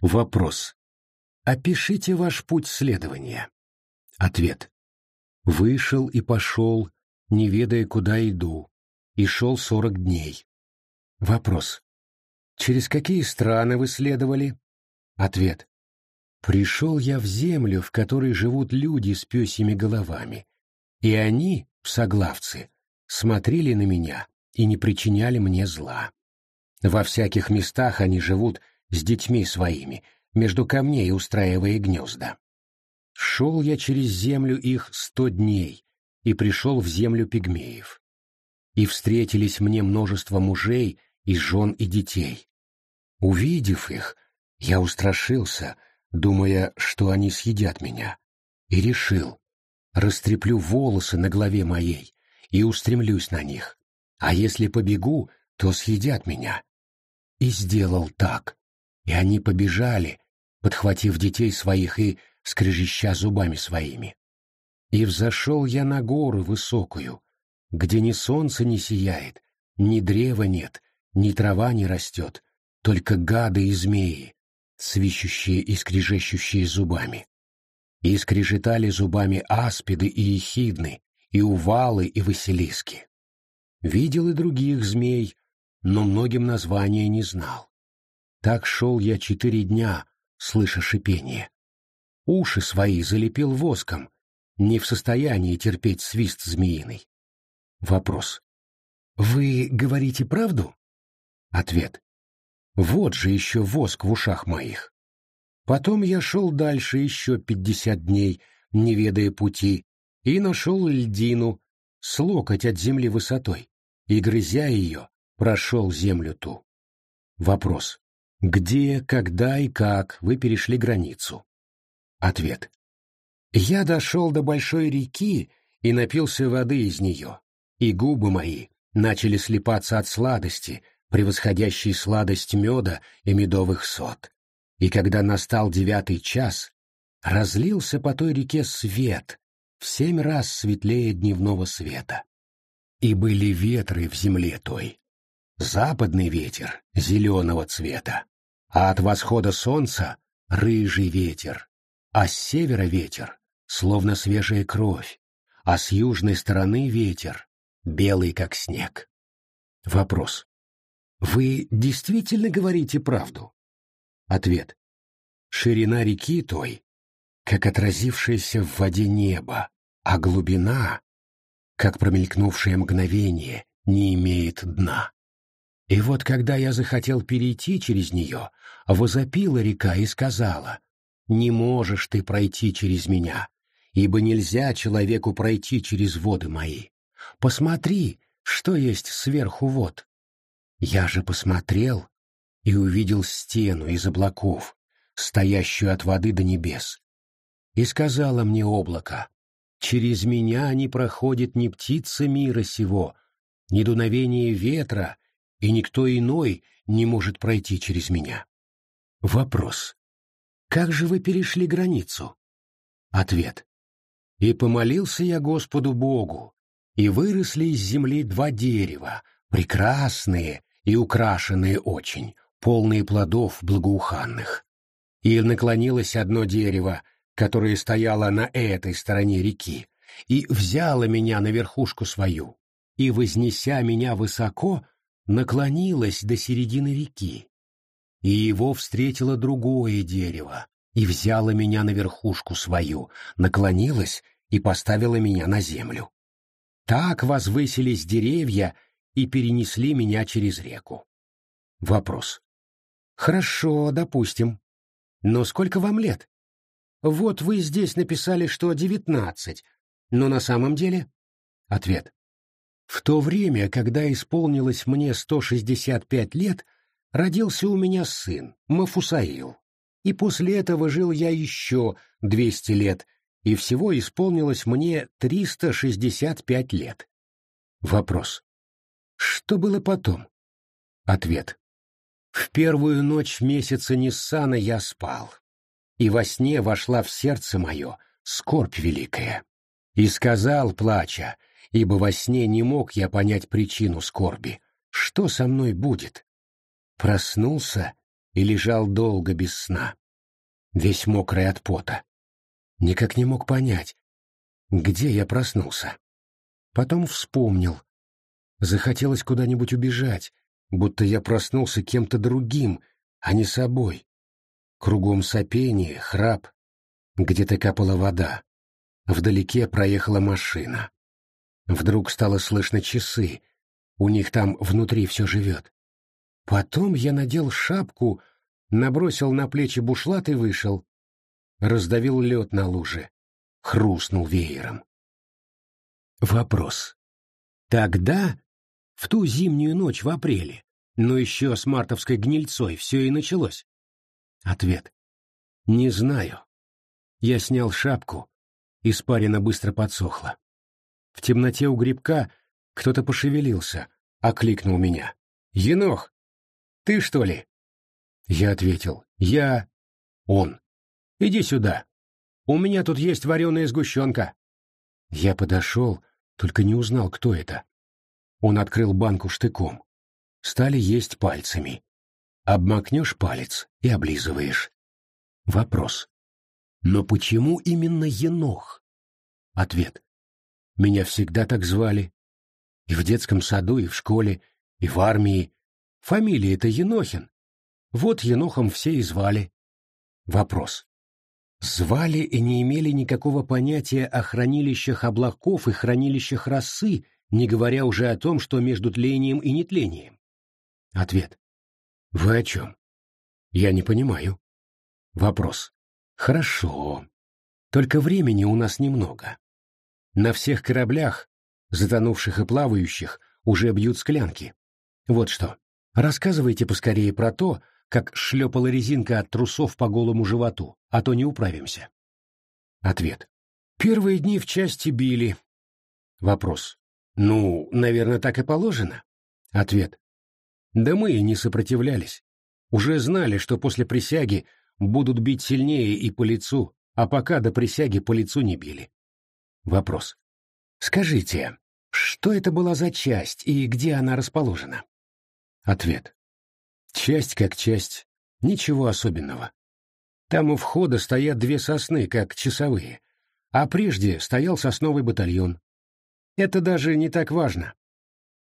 Вопрос. Опишите ваш путь следования. Ответ. Вышел и пошел, не ведая, куда иду, и шел сорок дней. Вопрос. Через какие страны вы следовали? Ответ. Пришел я в землю, в которой живут люди с пёсьими головами, и они, соглавцы, смотрели на меня и не причиняли мне зла. Во всяких местах они живут с детьми своими, между камней устраивая гнезда. Шел я через землю их сто дней и пришел в землю пигмеев. И встретились мне множество мужей и жен и детей. Увидев их, я устрашился, думая, что они съедят меня, и решил, растреплю волосы на голове моей и устремлюсь на них, а если побегу, то съедят меня. И сделал так, и они побежали, подхватив детей своих и скрежеща зубами своими. И взошел я на гору высокую, где ни солнце не сияет, ни древа нет, ни трава не растет, только гады и змеи, свищущие и скрежещущие зубами. И скрежетали зубами аспиды и ехидны, и увалы и василиски. Видел и других змей, но многим названия не знал. Так шел я четыре дня, слыша шипение. Уши свои залепил воском, не в состоянии терпеть свист змеиный. Вопрос. Вы говорите правду? Ответ. Вот же еще воск в ушах моих. Потом я шел дальше еще пятьдесят дней, не ведая пути, и нашел льдину, с локоть от земли высотой, и, грызя ее, прошел землю ту. Вопрос. Где, когда и как вы перешли границу? Ответ. Я дошел до большой реки и напился воды из нее, и губы мои начали слепаться от сладости, превосходящей сладость меда и медовых сот. И когда настал девятый час, разлился по той реке свет, в семь раз светлее дневного света. И были ветры в земле той. Западный ветер зеленого цвета, а от восхода солнца рыжий ветер, а с севера ветер, словно свежая кровь, а с южной стороны ветер, белый как снег. Вопрос. Вы действительно говорите правду? Ответ. Ширина реки той, как отразившееся в воде небо, а глубина, как промелькнувшее мгновение, не имеет дна. И вот когда я захотел перейти через нее, возопила река и сказала, «Не можешь ты пройти через меня, ибо нельзя человеку пройти через воды мои. Посмотри, что есть сверху вод». Я же посмотрел и увидел стену из облаков, стоящую от воды до небес. И сказала мне облако, «Через меня не проходит ни птица мира сего, ни дуновение ветра, и никто иной не может пройти через меня. Вопрос. Как же вы перешли границу? Ответ. И помолился я Господу Богу, и выросли из земли два дерева, прекрасные и украшенные очень, полные плодов благоуханных. И наклонилось одно дерево, которое стояло на этой стороне реки, и взяло меня на верхушку свою, и, вознеся меня высоко, наклонилась до середины реки, и его встретило другое дерево, и взяло меня на верхушку свою, наклонилась и поставила меня на землю. Так возвысились деревья и перенесли меня через реку. Вопрос. Хорошо, допустим. Но сколько вам лет? Вот вы здесь написали, что девятнадцать, но на самом деле? Ответ. В то время, когда исполнилось мне 165 лет, родился у меня сын, Мафусаил. И после этого жил я еще 200 лет, и всего исполнилось мне 365 лет. Вопрос. Что было потом? Ответ. В первую ночь месяца Ниссана я спал, и во сне вошла в сердце мое скорбь великая. И сказал, плача, ибо во сне не мог я понять причину скорби. Что со мной будет? Проснулся и лежал долго без сна, весь мокрый от пота. Никак не мог понять, где я проснулся. Потом вспомнил. Захотелось куда-нибудь убежать, будто я проснулся кем-то другим, а не собой. Кругом сопение, храп, где-то капала вода. Вдалеке проехала машина. Вдруг стало слышно часы. У них там внутри все живет. Потом я надел шапку, набросил на плечи бушлат и вышел. Раздавил лед на луже. Хрустнул веером. Вопрос. Тогда, в ту зимнюю ночь в апреле, но еще с мартовской гнильцой все и началось. Ответ. Не знаю. Я снял шапку, испарина быстро подсохла. В темноте у грибка кто-то пошевелился, окликнул меня. «Енох, ты что ли?» Я ответил. «Я...» «Он. Иди сюда. У меня тут есть вареная сгущенка». Я подошел, только не узнал, кто это. Он открыл банку штыком. Стали есть пальцами. Обмакнешь палец и облизываешь. Вопрос. Но почему именно Енох? Ответ. Меня всегда так звали. И в детском саду, и в школе, и в армии. Фамилия-то Енохин. Вот Енохом все и звали. Вопрос. Звали и не имели никакого понятия о хранилищах облаков и хранилищах росы, не говоря уже о том, что между тлением и нетлением. Ответ. Вы о чем? Я не понимаю. Вопрос. Хорошо. Только времени у нас немного. На всех кораблях, затонувших и плавающих, уже бьют склянки. Вот что. Рассказывайте поскорее про то, как шлепала резинка от трусов по голому животу, а то не управимся. Ответ. Первые дни в части били. Вопрос. Ну, наверное, так и положено. Ответ. Да мы и не сопротивлялись. Уже знали, что после присяги будут бить сильнее и по лицу, а пока до присяги по лицу не били. Вопрос. Скажите, что это была за часть и где она расположена? Ответ. Часть как часть, ничего особенного. Там у входа стоят две сосны, как часовые, а прежде стоял сосновый батальон. Это даже не так важно.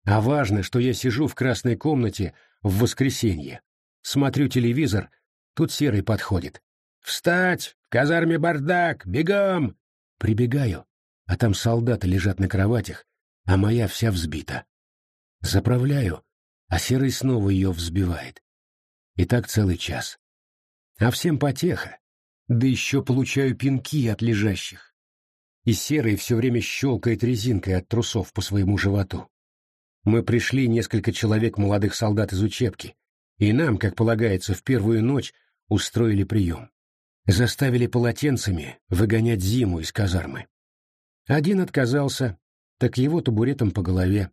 А важно, что я сижу в красной комнате в воскресенье, смотрю телевизор, тут Серый подходит. «Встать! В казарме бардак! Бегом!» Прибегаю, а там солдаты лежат на кроватях, а моя вся взбита. Заправляю, а Серый снова ее взбивает. И так целый час. А всем потеха, да еще получаю пинки от лежащих. И Серый все время щелкает резинкой от трусов по своему животу. Мы пришли несколько человек молодых солдат из учебки, и нам, как полагается, в первую ночь устроили прием. Заставили полотенцами выгонять зиму из казармы. Один отказался, так его табуретом по голове.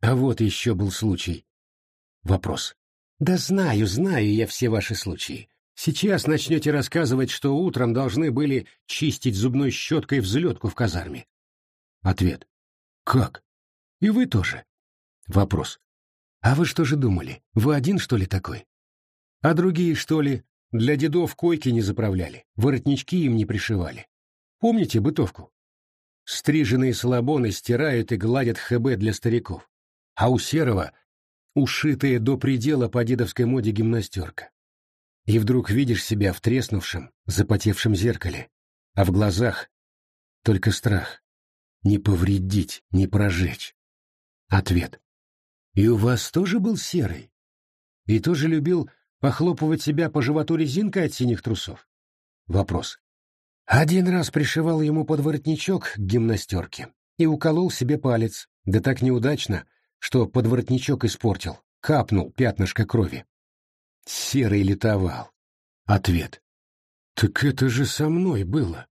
А вот еще был случай. Вопрос. Да знаю, знаю я все ваши случаи. Сейчас начнете рассказывать, что утром должны были чистить зубной щеткой взлетку в казарме. Ответ. Как? И вы тоже? Вопрос. А вы что же думали? Вы один, что ли, такой? А другие, что ли, для дедов койки не заправляли, воротнички им не пришивали? Помните бытовку? Стриженные салабоны стирают и гладят ХБ для стариков, а у Серого ушитая до предела по дедовской моде гимнастерка. И вдруг видишь себя в треснувшем, запотевшем зеркале, а в глазах только страх. Не повредить, не прожечь. Ответ. И у вас тоже был серый? И тоже любил похлопывать себя по животу резинкой от синих трусов? Вопрос. Один раз пришивал ему под воротничок к гимнастерке и уколол себе палец, да так неудачно, что под воротничок испортил, капнул пятнышко крови. Серый летовал. Ответ. Так это же со мной было.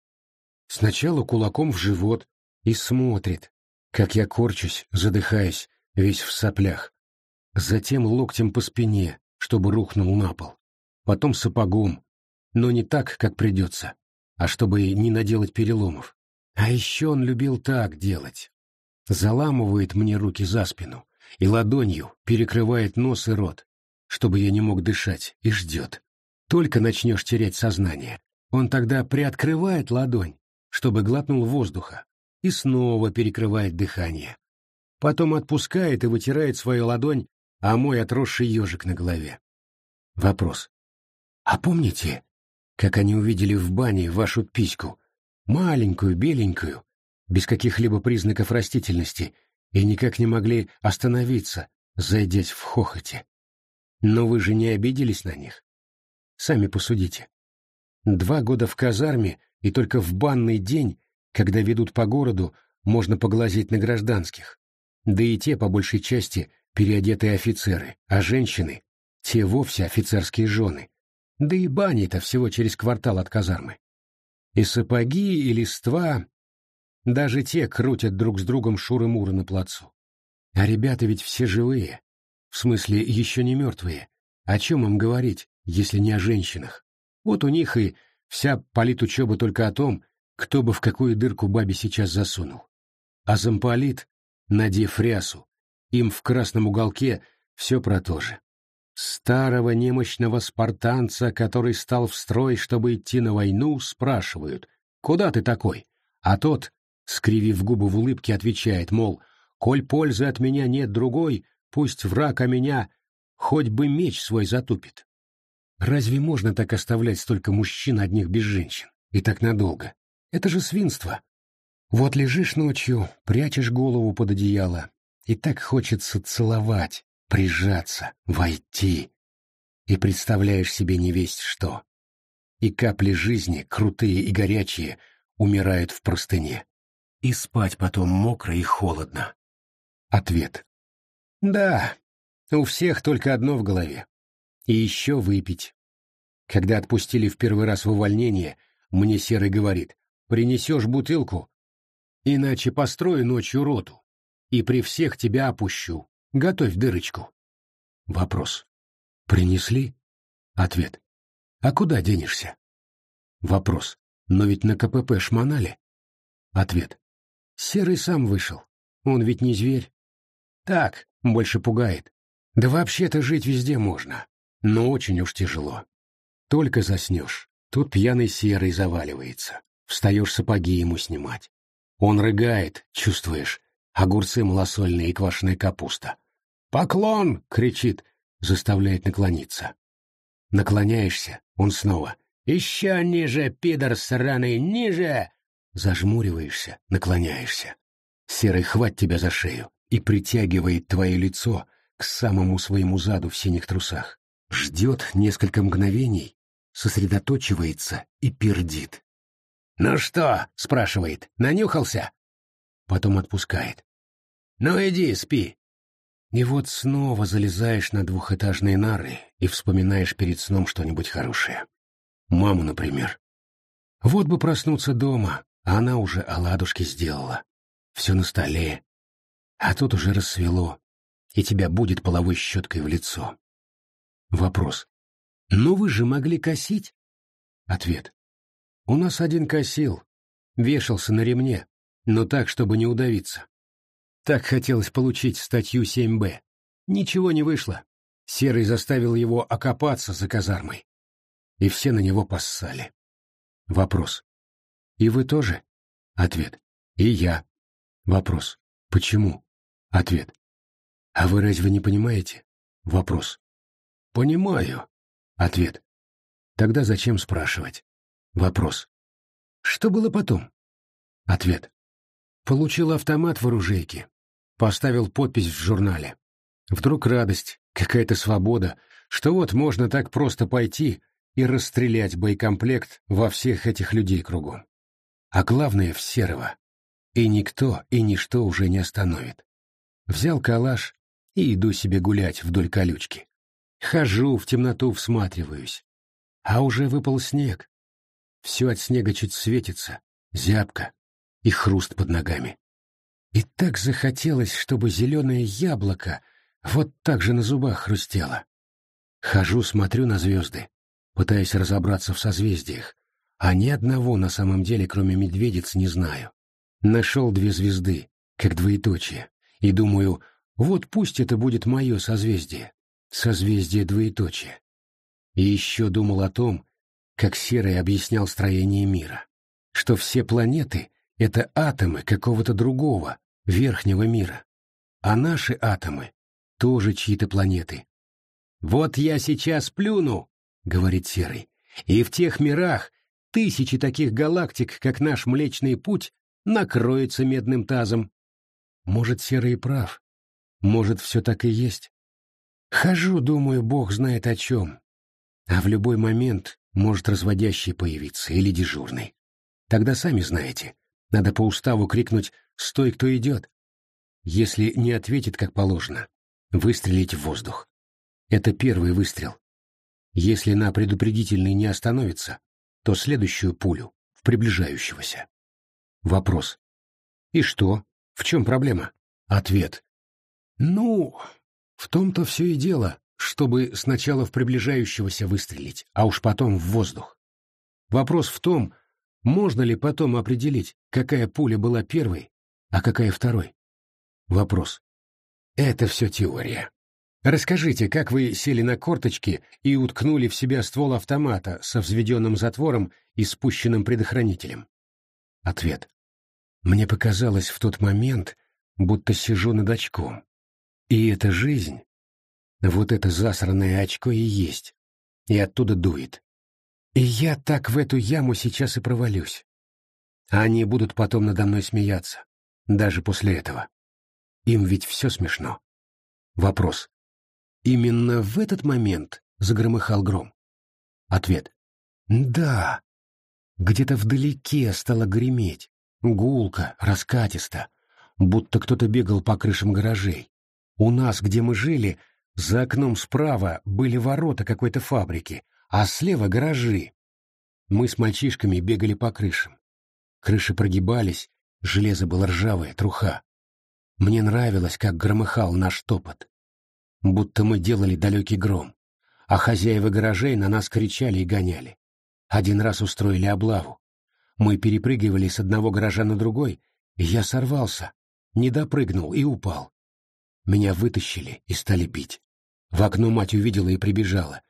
Сначала кулаком в живот и смотрит, как я корчусь, задыхаясь, весь в соплях. Затем локтем по спине, чтобы рухнул на пол. Потом сапогом, но не так, как придется, а чтобы не наделать переломов. А еще он любил так делать. Заламывает мне руки за спину и ладонью перекрывает нос и рот. чтобы я не мог дышать, и ждет. Только начнешь терять сознание, он тогда приоткрывает ладонь, чтобы глотнул воздуха, и снова перекрывает дыхание. Потом отпускает и вытирает свою ладонь, а мой отросший ежик на голове. Вопрос. А помните, как они увидели в бане вашу письку, маленькую, беленькую, без каких-либо признаков растительности, и никак не могли остановиться, зайдясь в хохоте? Но вы же не обиделись на них? Сами посудите. Два года в казарме, и только в банный день, когда ведут по городу, можно поглазеть на гражданских. Да и те, по большей части, переодетые офицеры, а женщины — те вовсе офицерские жены. Да и бани-то всего через квартал от казармы. И сапоги, и листва, даже те крутят друг с другом шуры-муры на плацу. А ребята ведь все живые, в смысле еще не мертвые. О чем им говорить, если не о женщинах? Вот у них и вся политучеба только о том, кто бы в какую дырку бабе сейчас засунул. А замполит, надев рясу, им в красном уголке все про то же. Старого немощного спартанца, который стал в строй, чтобы идти на войну, спрашивают, «Куда ты такой?» А тот, скривив губы в улыбке, отвечает, мол, «Коль пользы от меня нет другой, пусть враг о меня хоть бы меч свой затупит». Разве можно так оставлять столько мужчин одних без женщин? И так надолго? Это же свинство. Вот лежишь ночью, прячешь голову под одеяло, и так хочется целовать, прижаться, войти. И представляешь себе не весть что. И капли жизни, крутые и горячие, умирают в простыне. И спать потом мокро и холодно. Ответ. Да, у всех только одно в голове. И еще выпить. Когда отпустили в первый раз в увольнение, мне Серый говорит, принесешь бутылку, иначе построю ночью роту, и при всех тебя опущу. Готовь дырочку. Вопрос. Принесли? Ответ. А куда денешься? Вопрос. Но ведь на КПП шмонали. Ответ. Серый сам вышел. Он ведь не зверь. Так, больше пугает. Да вообще-то жить везде можно, но очень уж тяжело. Только заснешь, тут пьяный серый заваливается. Встаешь сапоги ему снимать. Он рыгает, чувствуешь, огурцы малосольные и квашеная капуста. «Поклон!» — кричит, заставляет наклониться. Наклоняешься, он снова. «Еще ниже, пидор сраный, ниже!» Зажмуриваешься, наклоняешься. Серый хват тебя за шею и притягивает твое лицо к самому своему заду в синих трусах. Ждет несколько мгновений, сосредоточивается и пердит. «Ну что?» — спрашивает. «Нанюхался?» Потом отпускает. «Ну иди, спи». И вот снова залезаешь на двухэтажные нары и вспоминаешь перед сном что-нибудь хорошее. Маму, например. Вот бы проснуться дома, а она уже оладушки сделала. Все на столе. А тут уже рассвело, и тебя будет половой щеткой в лицо. Вопрос. «Ну вы же могли косить?» Ответ. «У нас один косил, вешался на ремне, но так, чтобы не удавиться. Так хотелось получить статью 7Б. Ничего не вышло. Серый заставил его окопаться за казармой. И все на него поссали. Вопрос. И вы тоже? Ответ. И я. Вопрос. Почему? Ответ. А вы разве не понимаете? Вопрос. Понимаю. Ответ. Тогда зачем спрашивать? Вопрос. Что было потом? Ответ. Получил автомат в оружейке. Поставил подпись в журнале. Вдруг радость, какая-то свобода, что вот можно так просто пойти и расстрелять боекомплект во всех этих людей кругом. А главное — в серого. И никто и ничто уже не остановит. Взял калаш и иду себе гулять вдоль колючки. Хожу, в темноту всматриваюсь. А уже выпал снег. Все от снега чуть светится, зябко и хруст под ногами. И так захотелось, чтобы зеленое яблоко вот так же на зубах хрустело. Хожу, смотрю на звезды, пытаясь разобраться в созвездиях, а ни одного на самом деле, кроме медведиц, не знаю. Нашел две звезды, как двоеточие, и думаю, вот пусть это будет мое созвездие. созвездие двоеточия. И еще думал о том, как Серый объяснял строение мира, что все планеты — это атомы какого-то другого, верхнего мира, а наши атомы — тоже чьи-то планеты. «Вот я сейчас плюну», — говорит Серый, — «и в тех мирах тысячи таких галактик, как наш Млечный Путь, накроются медным тазом». Может, Серый прав, может, все так и есть. Хожу, думаю, Бог знает о чем. А в любой момент может разводящий появиться или дежурный. Тогда сами знаете, надо по уставу крикнуть «Стой, кто идет!» Если не ответит как положено, выстрелить в воздух. Это первый выстрел. Если на предупредительный не остановится, то следующую пулю в приближающегося. Вопрос. И что? В чем проблема? Ответ. Ну, в том-то все и дело, чтобы сначала в приближающегося выстрелить, а уж потом в воздух. Вопрос в том, можно ли потом определить, какая пуля была первой, а какая второй. Вопрос. Это все теория. Расскажите, как вы сели на корточки и уткнули в себя ствол автомата со взведенным затвором и спущенным предохранителем? Ответ. Мне показалось в тот момент, будто сижу над очком. И эта жизнь, вот это засранное очко и есть, и оттуда дует. И я так в эту яму сейчас и провалюсь. Они будут потом надо мной смеяться, даже после этого. Им ведь все смешно. Вопрос. Именно в этот момент загромыхал гром. Ответ. Да. Где-то вдалеке стало греметь. Гулко, раскатисто, будто кто-то бегал по крышам гаражей. У нас, где мы жили, за окном справа были ворота какой-то фабрики, а слева гаражи. Мы с мальчишками бегали по крышам. Крыши прогибались, железо было ржавое, труха. Мне нравилось, как громыхал наш топот. Будто мы делали далекий гром, а хозяева гаражей на нас кричали и гоняли. Один раз устроили облаву. Мы перепрыгивали с одного гаража на другой, я сорвался, не допрыгнул и упал. Меня вытащили и стали бить. В окно мать увидела и прибежала.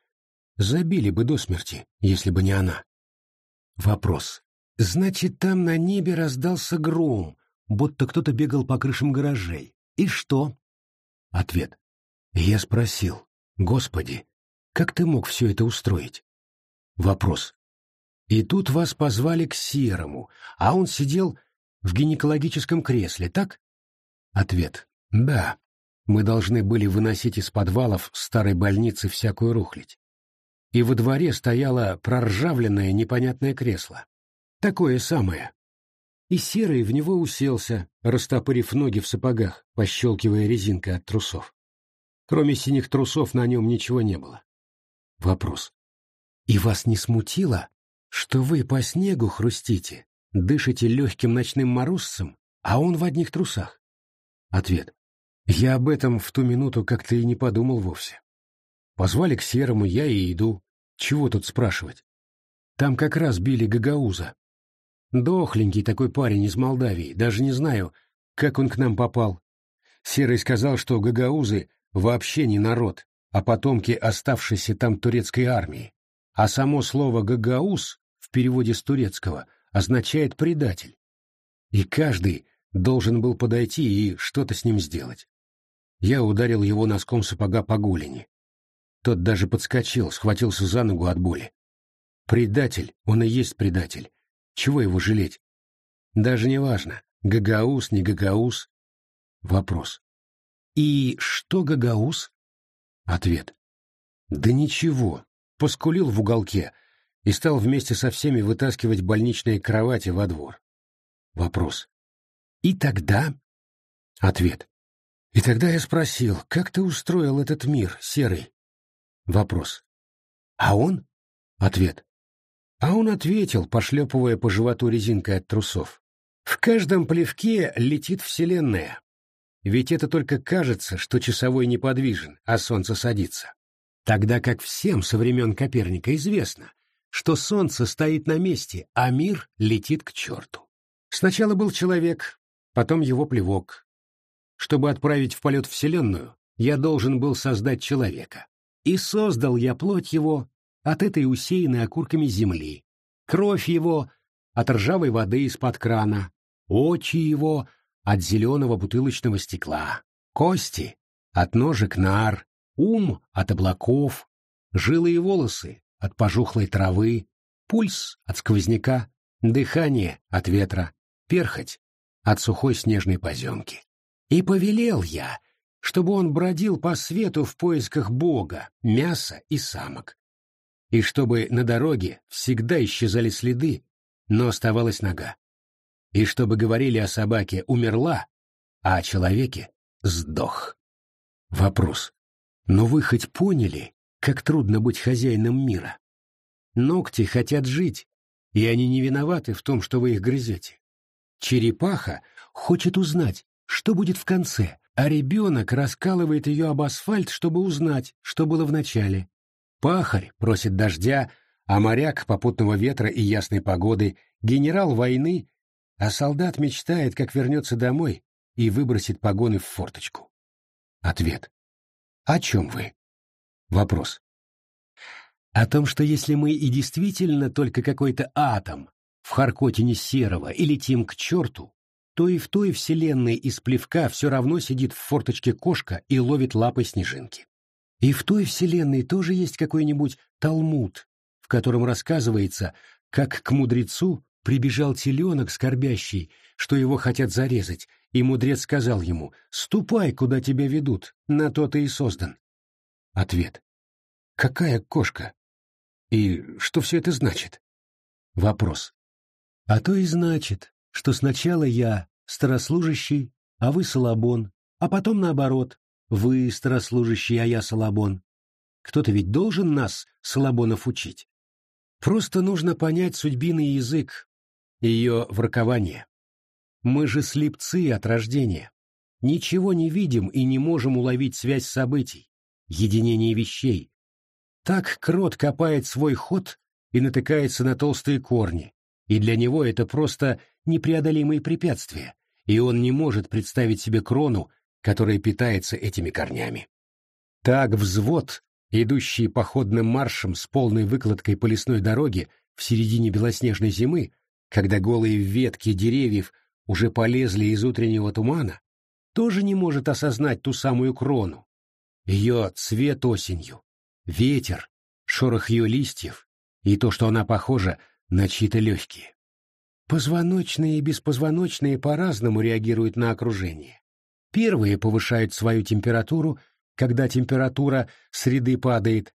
Забили бы до смерти, если бы не она. Вопрос. Значит, там на небе раздался гром, будто кто-то бегал по крышам гаражей. И что? Ответ. Я спросил, Господи, как ты мог все это устроить? Вопрос. И тут вас позвали к Серому, а он сидел в гинекологическом кресле, так? Ответ. Да мы должны были выносить из подвалов старой больницы всякую рухлядь. И во дворе стояло проржавленное непонятное кресло. Такое самое. И Серый в него уселся, растопырив ноги в сапогах, пощелкивая резинкой от трусов. Кроме синих трусов на нем ничего не было. Вопрос. И вас не смутило, что вы по снегу хрустите, дышите легким ночным морозцем, а он в одних трусах? Ответ. Я об этом в ту минуту как-то и не подумал вовсе. Позвали к Серому, я и иду. Чего тут спрашивать? Там как раз били Гагауза. Дохленький такой парень из Молдавии, даже не знаю, как он к нам попал. Серый сказал, что гагаузы вообще не народ, а потомки оставшейся там турецкой армии. А само слово «гагауз» в переводе с турецкого означает «предатель». И каждый должен был подойти и что-то с ним сделать. Я ударил его носком сапога по голени. Тот даже подскочил, схватился за ногу от боли. Предатель, он и есть предатель. Чего его жалеть? Даже не важно, Гагаус, не Гагаус. Вопрос. И что Гагаус? Ответ. Да ничего. Поскулил в уголке и стал вместе со всеми вытаскивать больничные кровати во двор. Вопрос. И тогда? Ответ. И тогда я спросил, как ты устроил этот мир, Серый? Вопрос. А он? Ответ. А он ответил, пошлепывая по животу резинкой от трусов. В каждом плевке летит Вселенная. Ведь это только кажется, что часовой неподвижен, а Солнце садится. Тогда как всем со времен Коперника известно, что Солнце стоит на месте, а мир летит к черту. Сначала был человек, потом его плевок, чтобы отправить в полет Вселенную, я должен был создать человека. И создал я плоть его от этой усеянной окурками земли, кровь его от ржавой воды из-под крана, очи его от зеленого бутылочного стекла, кости от ножек нар, ум от облаков, жилы и волосы от пожухлой травы, пульс от сквозняка, дыхание от ветра, перхоть от сухой снежной поземки. И повелел я, чтобы он бродил по свету в поисках Бога, мяса и самок. И чтобы на дороге всегда исчезали следы, но оставалась нога. И чтобы говорили о собаке «умерла», а о человеке «сдох». Вопрос. Но вы хоть поняли, как трудно быть хозяином мира? Ногти хотят жить, и они не виноваты в том, что вы их грызете. Черепаха хочет узнать, что будет в конце, а ребенок раскалывает ее об асфальт, чтобы узнать, что было в начале. Пахарь просит дождя, а моряк попутного ветра и ясной погоды, генерал войны, а солдат мечтает, как вернется домой и выбросит погоны в форточку. Ответ. О чем вы? Вопрос. О том, что если мы и действительно только какой-то атом в Харкотине серого и летим к черту, то и в той вселенной из плевка все равно сидит в форточке кошка и ловит лапой снежинки. И в той вселенной тоже есть какой-нибудь Талмуд, в котором рассказывается, как к мудрецу прибежал теленок скорбящий, что его хотят зарезать, и мудрец сказал ему «Ступай, куда тебя ведут, на то ты и создан». Ответ. Какая кошка? И что все это значит? Вопрос. А то и значит, что сначала я старослужащий, а вы Салабон, а потом наоборот, вы старослужащий, а я Салабон. Кто-то ведь должен нас, Салабонов, учить. Просто нужно понять судьбиный язык, ее вракование. Мы же слепцы от рождения. Ничего не видим и не можем уловить связь событий, единение вещей. Так крот копает свой ход и натыкается на толстые корни, и для него это просто непреодолимые препятствия, и он не может представить себе крону, которая питается этими корнями. Так взвод, идущий походным маршем с полной выкладкой по лесной дороге в середине белоснежной зимы, когда голые ветки деревьев уже полезли из утреннего тумана, тоже не может осознать ту самую крону, ее цвет осенью, ветер, шорох ее листьев и то, что она похожа на чьи-то легкие. Позвоночные и беспозвоночные по-разному реагируют на окружение. Первые повышают свою температуру, когда температура среды падает,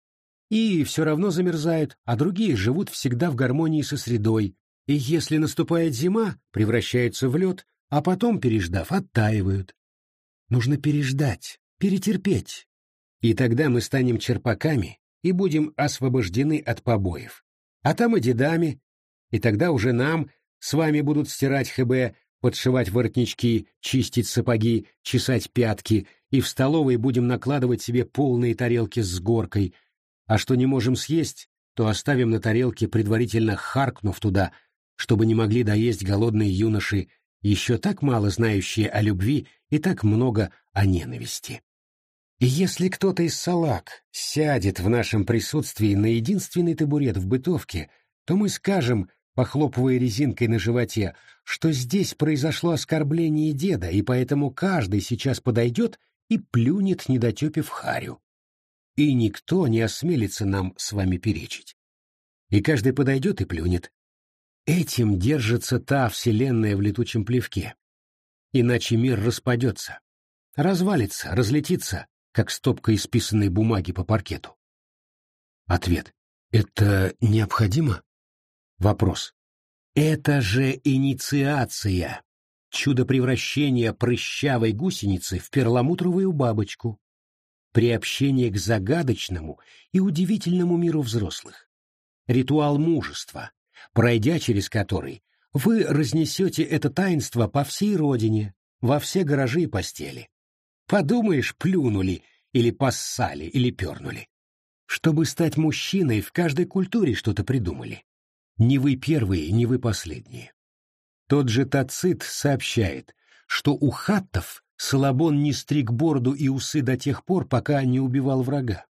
и все равно замерзают, а другие живут всегда в гармонии со средой, и если наступает зима, превращаются в лед, а потом, переждав, оттаивают. Нужно переждать, перетерпеть, и тогда мы станем черпаками и будем освобождены от побоев. А там и дедами, и тогда уже нам с вами будут стирать ХБ, подшивать воротнички, чистить сапоги, чесать пятки, и в столовой будем накладывать себе полные тарелки с горкой, а что не можем съесть, то оставим на тарелке, предварительно харкнув туда, чтобы не могли доесть голодные юноши, еще так мало знающие о любви и так много о ненависти. И если кто-то из салак сядет в нашем присутствии на единственный табурет в бытовке, то мы скажем, похлопывая резинкой на животе, что здесь произошло оскорбление деда, и поэтому каждый сейчас подойдет и плюнет недотепе в харю. И никто не осмелится нам с вами перечить. И каждый подойдет и плюнет. Этим держится та вселенная в летучем плевке. Иначе мир распадется, развалится, разлетится, как стопка исписанной бумаги по паркету. Ответ. Это необходимо? Вопрос. Это же инициация. Чудо превращения прыщавой гусеницы в перламутровую бабочку. Приобщение к загадочному и удивительному миру взрослых. Ритуал мужества, пройдя через который, вы разнесете это таинство по всей родине, во все гаражи и постели. Подумаешь, плюнули, или поссали, или пернули. Чтобы стать мужчиной, в каждой культуре что-то придумали. Не вы первые, не вы последние. Тот же Тацит сообщает, что у хаттов Солобон не стриг бороду и усы до тех пор, пока не убивал врага.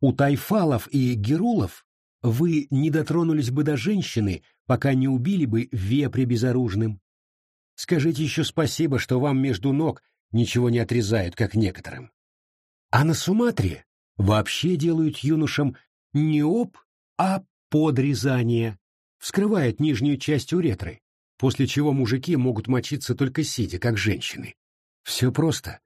у тайфалов и герулов вы не дотронулись бы до женщины, пока не убили бы вепре безоружным. Скажите еще спасибо, что вам между ног ничего не отрезают, как некоторым. А на Суматре вообще делают юношам не об, а подрезание, вскрывают нижнюю часть уретры, после чего мужики могут мочиться только сидя, как женщины. Все просто.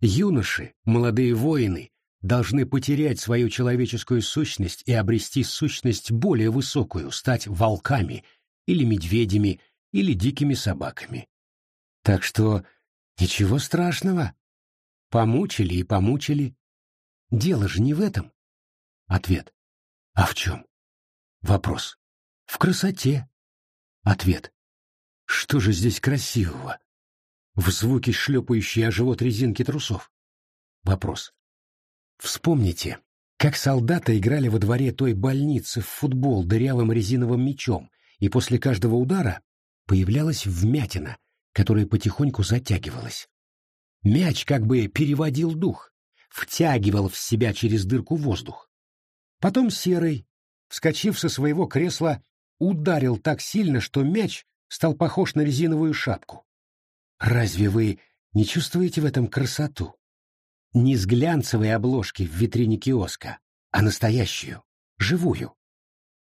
Юноши, молодые воины, должны потерять свою человеческую сущность и обрести сущность более высокую, стать волками или медведями или дикими собаками. Так что ничего страшного. Помучили и помучили. Дело же не в этом. Ответ. А в чем? Вопрос. В красоте. Ответ. Что же здесь красивого? В звуке шлепающей о живот резинки трусов. Вопрос. Вспомните, как солдаты играли во дворе той больницы в футбол дырявым резиновым мячом, и после каждого удара появлялась вмятина, которая потихоньку затягивалась. Мяч как бы переводил дух, втягивал в себя через дырку воздух. Потом Серый, вскочив со своего кресла, ударил так сильно, что мяч стал похож на резиновую шапку. Разве вы не чувствуете в этом красоту? Не с глянцевой обложки в витрине киоска, а настоящую, живую.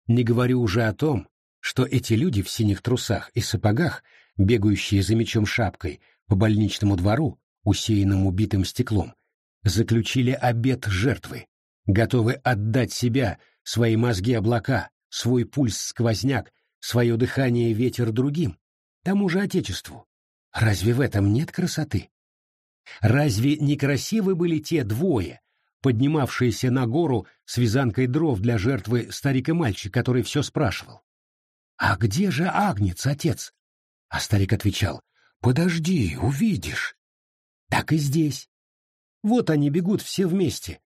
Не говорю уже о том, что эти люди в синих трусах и сапогах, бегающие за мечом шапкой по больничному двору, усеянному битым стеклом, заключили обет жертвы, готовы отдать себя, свои мозги облака, свой пульс сквозняк, свое дыхание ветер другим, тому же Отечеству. Разве в этом нет красоты? Разве не красивы были те двое, поднимавшиеся на гору с вязанкой дров для жертвы старик и мальчик, который все спрашивал? «А где же Агнец, отец?» А старик отвечал, «Подожди, увидишь». Так и здесь. Вот они бегут все вместе,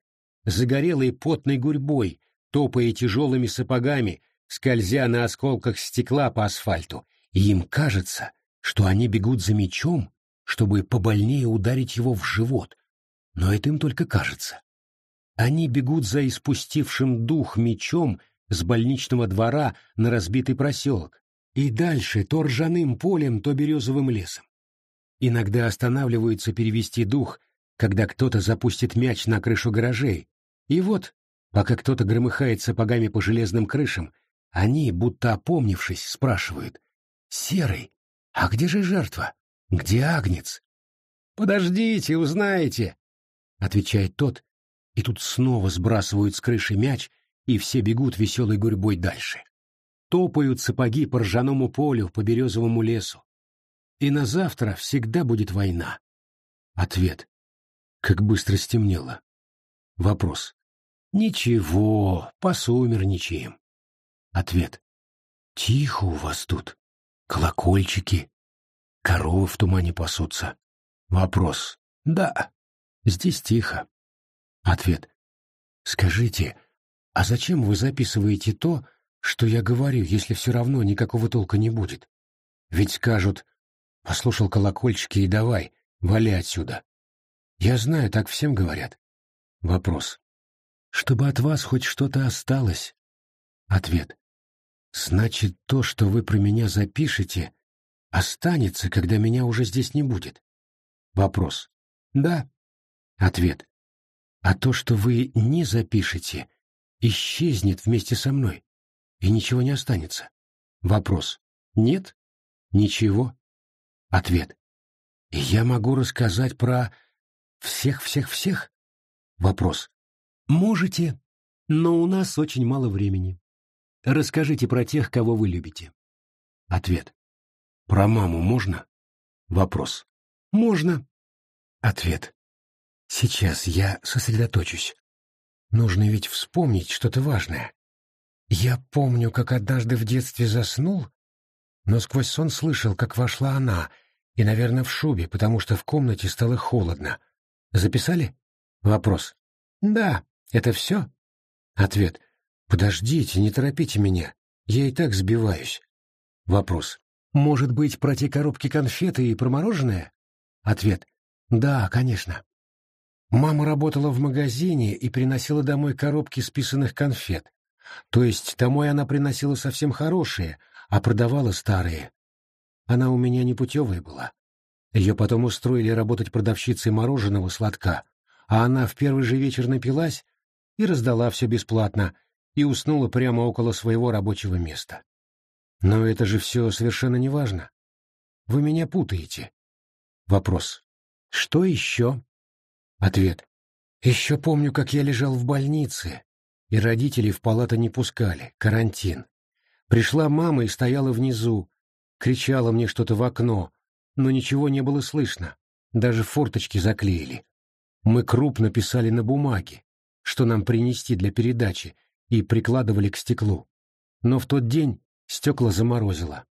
загорелой потной гурьбой, топая тяжелыми сапогами, скользя на осколках стекла по асфальту, и им кажется, что они бегут за мечом, чтобы побольнее ударить его в живот, но это им только кажется. Они бегут за испустившим дух мечом с больничного двора на разбитый проселок, и дальше то ржаным полем, то березовым лесом. Иногда останавливаются перевести дух, когда кто-то запустит мяч на крышу гаражей, и вот, пока кто-то громыхает сапогами по железным крышам, они, будто опомнившись, спрашивают «Серый, а где же жертва?» Где Агнец? Подождите, узнаете, отвечает тот, и тут снова сбрасывают с крыши мяч, и все бегут веселой гурьбой дальше. Топают сапоги по ржаному полю, по березовому лесу. И на завтра всегда будет война. Ответ. Как быстро стемнело. Вопрос. Ничего, посумерничаем. Ответ. Тихо у вас тут. Колокольчики. Коровы в тумане пасутся. Вопрос. Да, здесь тихо. Ответ. Скажите, а зачем вы записываете то, что я говорю, если все равно никакого толка не будет? Ведь скажут, послушал колокольчики и давай, вали отсюда. Я знаю, так всем говорят. Вопрос. Чтобы от вас хоть что-то осталось? Ответ. Значит, то, что вы про меня запишете, останется, когда меня уже здесь не будет? Вопрос. Да. Ответ. А то, что вы не запишете, исчезнет вместе со мной, и ничего не останется. Вопрос. Нет? Ничего? Ответ. Я могу рассказать про всех-всех-всех? Вопрос. Можете, но у нас очень мало времени. Расскажите про тех, кого вы любите. Ответ. Про маму можно? Вопрос. Можно. Ответ. Сейчас я сосредоточусь. Нужно ведь вспомнить что-то важное. Я помню, как однажды в детстве заснул, но сквозь сон слышал, как вошла она, и, наверное, в шубе, потому что в комнате стало холодно. Записали? Вопрос. Да, это все? Ответ. Подождите, не торопите меня. Я и так сбиваюсь. Вопрос. Может быть, про те коробки конфеты и про мороженое? Ответ. Да, конечно. Мама работала в магазине и приносила домой коробки списанных конфет. То есть домой она приносила совсем хорошие, а продавала старые. Она у меня непутевая была. Ее потом устроили работать продавщицей мороженого сладка, а она в первый же вечер напилась и раздала все бесплатно, и уснула прямо около своего рабочего места. Но это же все совершенно неважно. Вы меня путаете. Вопрос. Что еще? Ответ. Еще помню, как я лежал в больнице, и родители в палату не пускали, карантин. Пришла мама и стояла внизу, кричала мне что-то в окно, но ничего не было слышно, даже форточки заклеили. Мы крупно писали на бумаге, что нам принести для передачи, и прикладывали к стеклу. Но в тот день стекла заморозило.